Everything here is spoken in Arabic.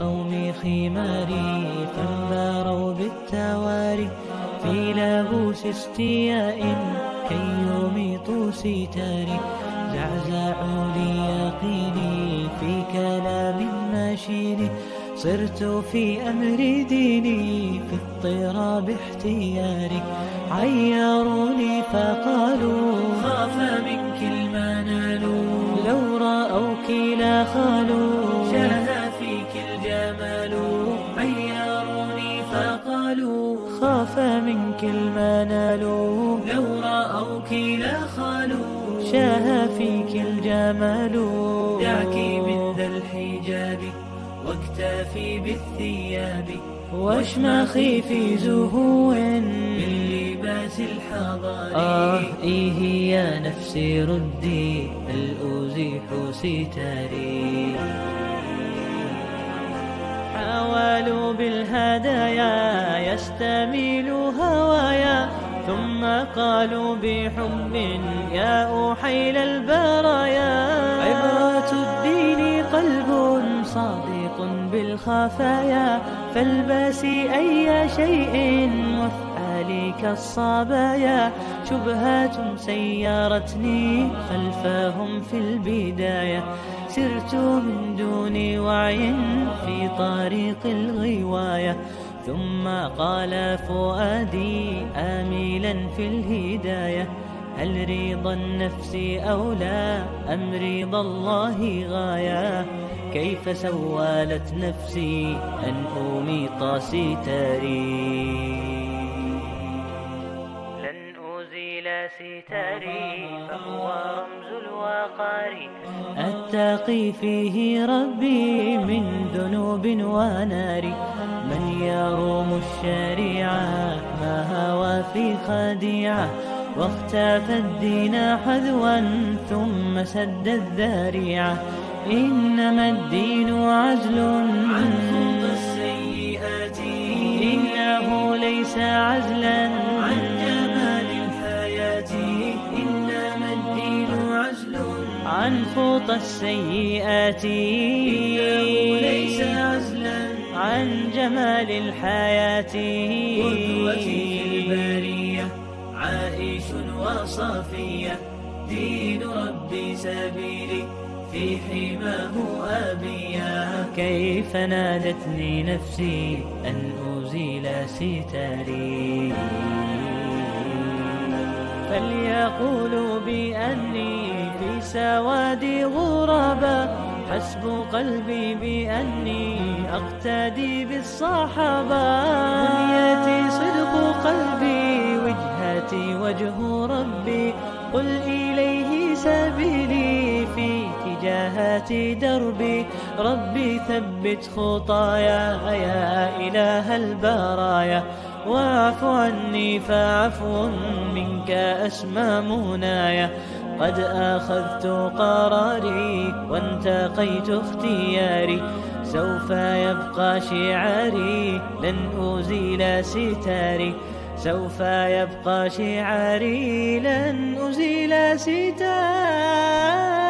قومي خماري فانباروا بالتواري في لابوس استياء كي يميطوا ستاري زعزعوا لي يقيني في كلام ماشيني صرت في أمر ديني في اضطراب احتياري. عيروني فقالوا خاف منك المنال. لو رأوك لا خالوا خاف منك المنال. لو رأوك لا خالوا شاه فيك الجمال. دعك من ذا الحجاب واكتفي بالثياب. واشمخي في زهو. من لباس الحضار آه إيه يا نفسي ردي. هل أزيح ستاري؟ حاولوا بالهدايا. يستميل هوايا. ثم قالوا بحب يا أحيل البرايا. عبرة الدين قلب صادق بالخفايا. فالبسي أي شيء وافعلي كالصبايا شبهات سيرتني خلفهم في البداية سرت من دون وعي في طريق الغواية ثم قال فؤادي آميلا في الهداية هل رضا النفس أولى أم رضا الله غاية؟ كيف سوالت نفسي أن أميط ستاري؟ لن أزيل ستاري فهو رمز الوقار. أتقي فيه ربي من ذنوب ونار. من يروم الشريعة ما هوى في خديعة واختفى الدين حذوا ثم سد الذريعة إنما الدين عزل. عن فوق السيئات. إنه ليس عزلا. فوط السيئات. إنه ليس عزلا عن جمال الحياة. قدوتي في البرية عائش وصفية دين ربي سبيلي في حماه أبيا كيف نادتني نفسي أن أزيل ستاري؟ فليقولوا بأني في سواد غربا حسب قلبي بأني أقتدي بالصحابة. نيتي صدق قلبي وجهتي وجه ربي. قل إليه سبيلي في تجاهات دربي. ربي ثبت خطايا يا إله البرايا. واعف عني فعفو منك أسمى منايا قد أخذت قراري وانتقيت اختياري. سوف يبقى شعاري لن أزيل ستاري. سوف يبقى شعاري لن أزيل ستاري.